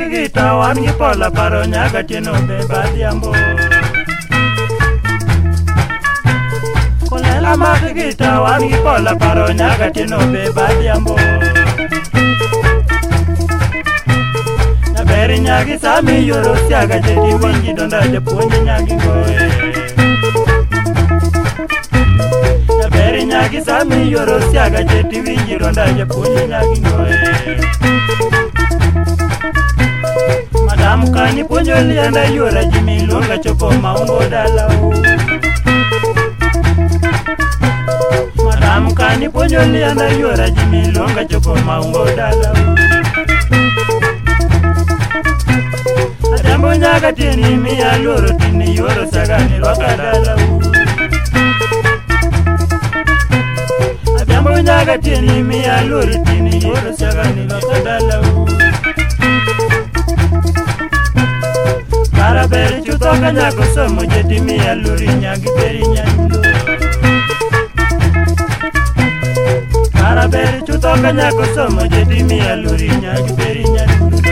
kikita wan gi pola paro nyaka tieno be badhiambo kulela mag gita wan gi pola paro nyaka tieno be badhiambo nyaberi nyagi sami yoro siaga jedi wingi donda japuonje nyagi goe nyaberi nyagi sami yoro siaga jedi wingi donda japuonje nyagi goe Tam kanyi punjo lienda yura jimi lunga chopo maundu dala Tam kanyi punjo lienda yura jimi lunga chopo maundu dala Atambu njaka tini miya luru tini yuru saga nilwaka dala Atambu njaka tini miya luru tini yuru saga nilwaka dala maraber chutho ka nyako somo jedi miya luri nyagi beri nyaluru maraber chutho ka nyako somo jedi miya luri nyagi beri nyaluru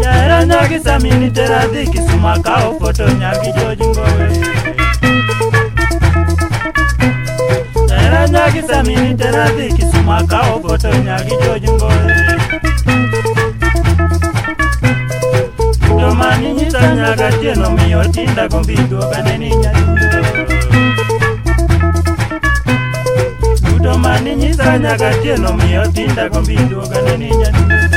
nyaera nyagi samini teradhi kisuma kao foto nyagi joji ngowe nyagi samini teradhi kisuma kao foto nyagi joji kanyaga tieno miyo tinda gombindu baneni nyaduto duto mani nyisa nyaga tieno miyo tinda gombindu baneni nyaduto